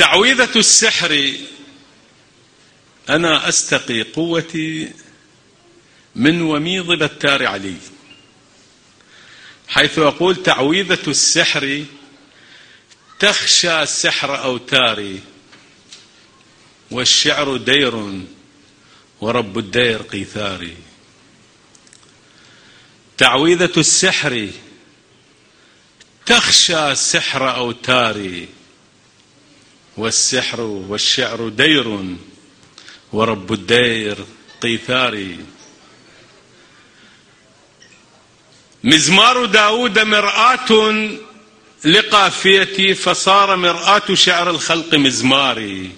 تعويذة السحر. أنا أستقي قوتي من وميض بتار علي. حيث أقول تعويذة السحر تخشى سحر أوتاري والشعر دير ورب الدير قيثاري. تعويذة السحر تخشى سحر أوتاري. والسحر والشعر دير ورب الدير قيثاري مزمار داود مرآة لقافيتي فصار مرآة شعر الخلق مزماري.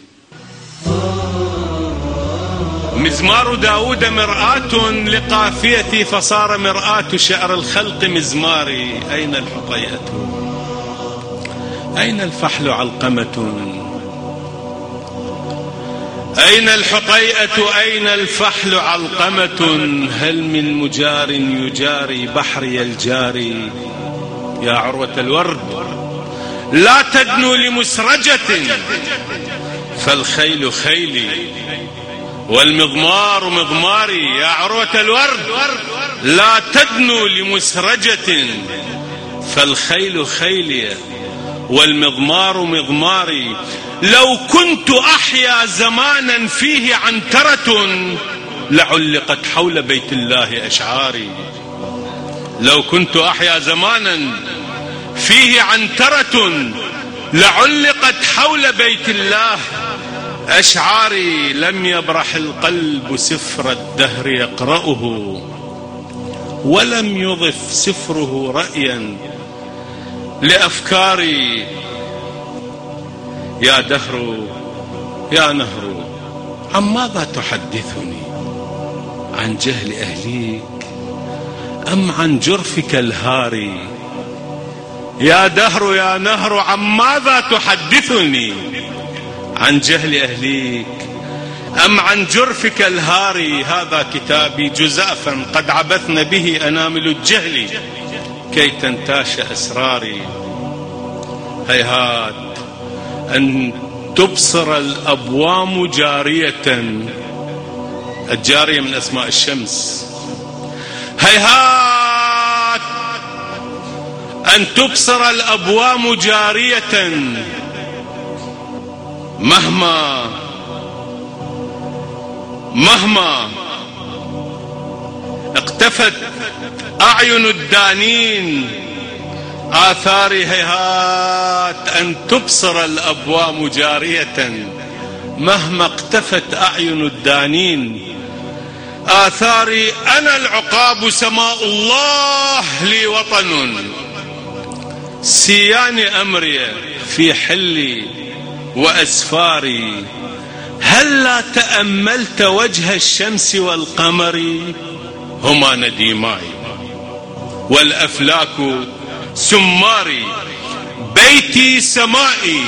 مزمار داود مرآة لقافيتي فصار مرآة شعر الخلق مزماري. أين الحطيئة؟ أين الفحل علقمة؟ أين الحطيئة أين الفحل؟ علقمة. هل من مجار يجاري بحري الجاري يا عروة الورد لا تدنو لمسرجة فالخيل خيلي والمضمار مضماري. يا عروة الورد لا تدنو لمسرجة فالخيل خيلي والمضمار مضماري. لو كنت أحيا زمانا فيه عنترة لعلقت حول بيت الله أشعاري. لو كنت أحيا زمانا فيه عنترة لعلقت حول بيت الله أشعاري. لم يبرح القلب سفر الدهر يقرأه ولم يضف سفره رأيا لأفكاري. يا دهر يا نهر عن ماذا تحدثني؟ عن جهل أهليك أم عن جرفك الهاري يا دهر يا نهر عن ماذا تحدثني؟ عن جهل أهليك أم عن جرفك الهاري هذا كتابي جزافا قد عبثن به أنامل الجهل كي تنتاش أسراري. هيهات. أن تبصر الأبوام جارية. الجارية من أسماء الشمس. هيهات! أن تبصر الأبوام جارية. مهما مهما اقتفت أعين الدانين آثار هيهات أن تبصر الأبوام جارية مهما اقتفت أعين الدانين. آثاري أنا العقاب سماء الله لي وطن. سيان أمري في حلي وأسفاري. هل لا تأملت وجه الشمس والقمر؟ هما نديماي. والأفلاك سماري بيتي سمائي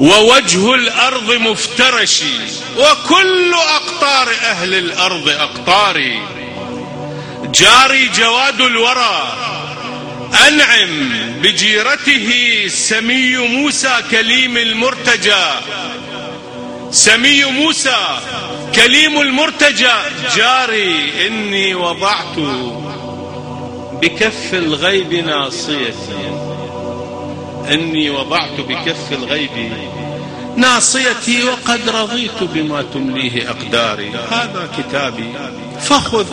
ووجه الأرض مفترشي وكل أقطار أهل الأرض أقطاري. جاري جواد الورى أنعم بجيرته سمي موسى كليم المرتجى. سمي موسى كليم المرتجى جاري إني وضعت بكف الغيب ناصيتي. إني وضعت بكف الغيب ناصيتي وقد رضيت بما تمليه أقداري. هذا كتابي فخذ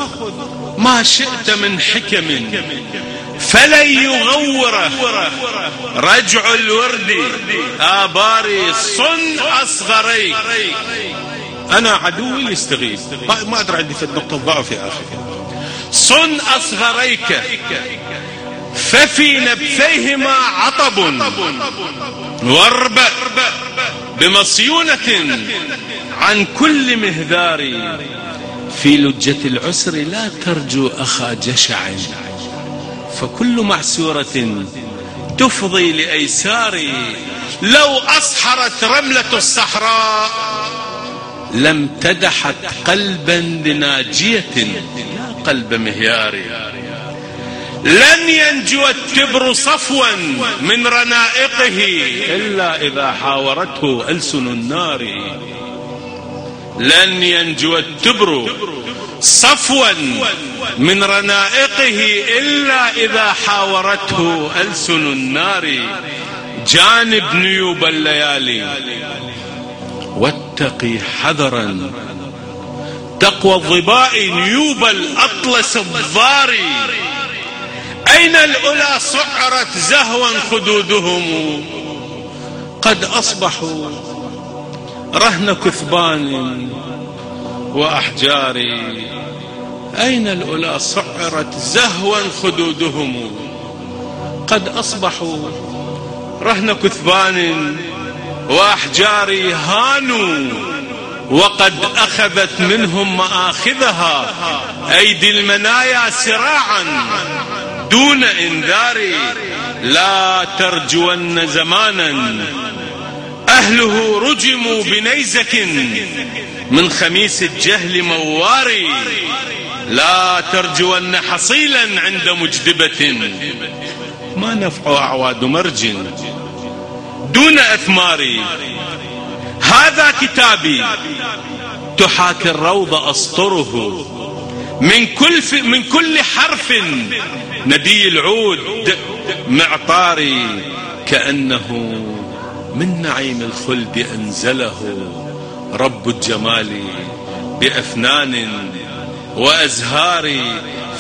ما شئت من حكم. فلن يغوره رجع الورد. آباري صن أصغري أنا عدوي يستغيث ما أدري عندي في نقطة ضعف يا أخي. صن أصغريك. ففي نبثيهما عطب. واربأ بمصيونة عن كل مهذار في لجة العسر لا ترجو أخا جشع. فكل معسورة تفضي لأيسار. لو أصحرت رملة الصحراء لم تدحت قلبا لناجية لا قلب مهيار لن ينجو التبر صفوا من رنائقه إلا إذا حاورته ألسن النار. لن ينجو التبر صفوا من رنائقه إلا إذا حاورته ألسن النار. جانب نيوب الليالي. واتقي حذرا تقوى الظباء نيوب الأطلس الضاري. أين الأولى سعرت زهوا خدودهم؟ قد أصبحوا رهن كثبان وأحجار. أين الأولى سعرت زهوا خدودهم؟ قد أصبحوا رهن كثبان وأحجار هانوا. وقد أخذت منهم مآخذها أيدي المنايا سراعا دون إنذار. لا ترجون زمانا. أهله رجموا بنيزك من خميس الجهل مواري. لا ترجون حصيلا عند مجدبة. ما نفع أعواد مرج دون أثمار. هذا كتابي. تحاكي الروض أسطره. من كل من كل حرف. ندي العود معطاري. كأنه من نعيم الخلد أنزله. رب الجمال بأفنان وأزهار.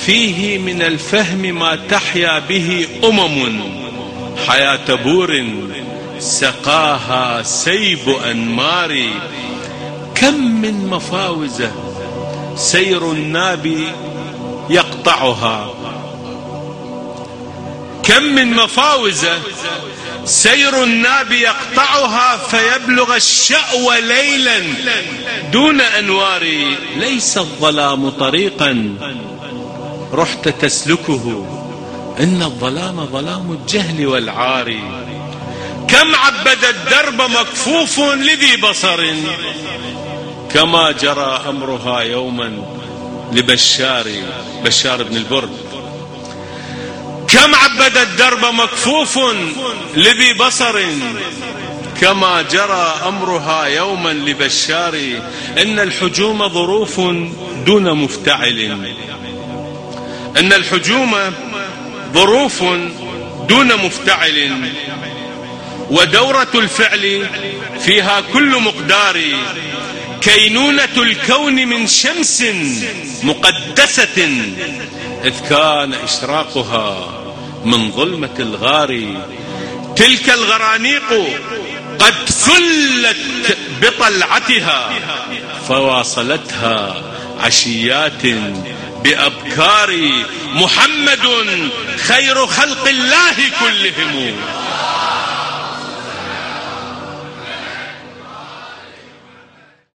فيه من الفهم ما تحيا به أمم. حياة بور. سقاها سيب أنمار. كم من مفاوزة سير الناب يقطعها. كم من مفاوزة سير الناب يقطعها فيبلغ الشأو ليلا دون أنوار. ليس الظلام طريقا رحت تسلكه. إن الظلام ظلام الجهل والعار. كم عبد الدرب مكفوف لذي بصر؟ كما جرى أمرها يوما لبشار بشار بن البرد. كم عبد الدرب مكفوف لذي بصر؟ كما جرى أمرها يوما لبشار إن الحجوم ظروف دون مفتعل. إن الحجوم ظروف دون مفتعل. ودورة الفعل فيها كل مقدار. كينونة الكون من شمس مقدسة إذ كان إشراقها من ظلمة الغار. تلك الغرانيق قد فلت بطلعتها فواصلتها عشيات بأبكار. محمد خير خلق الله كلهم.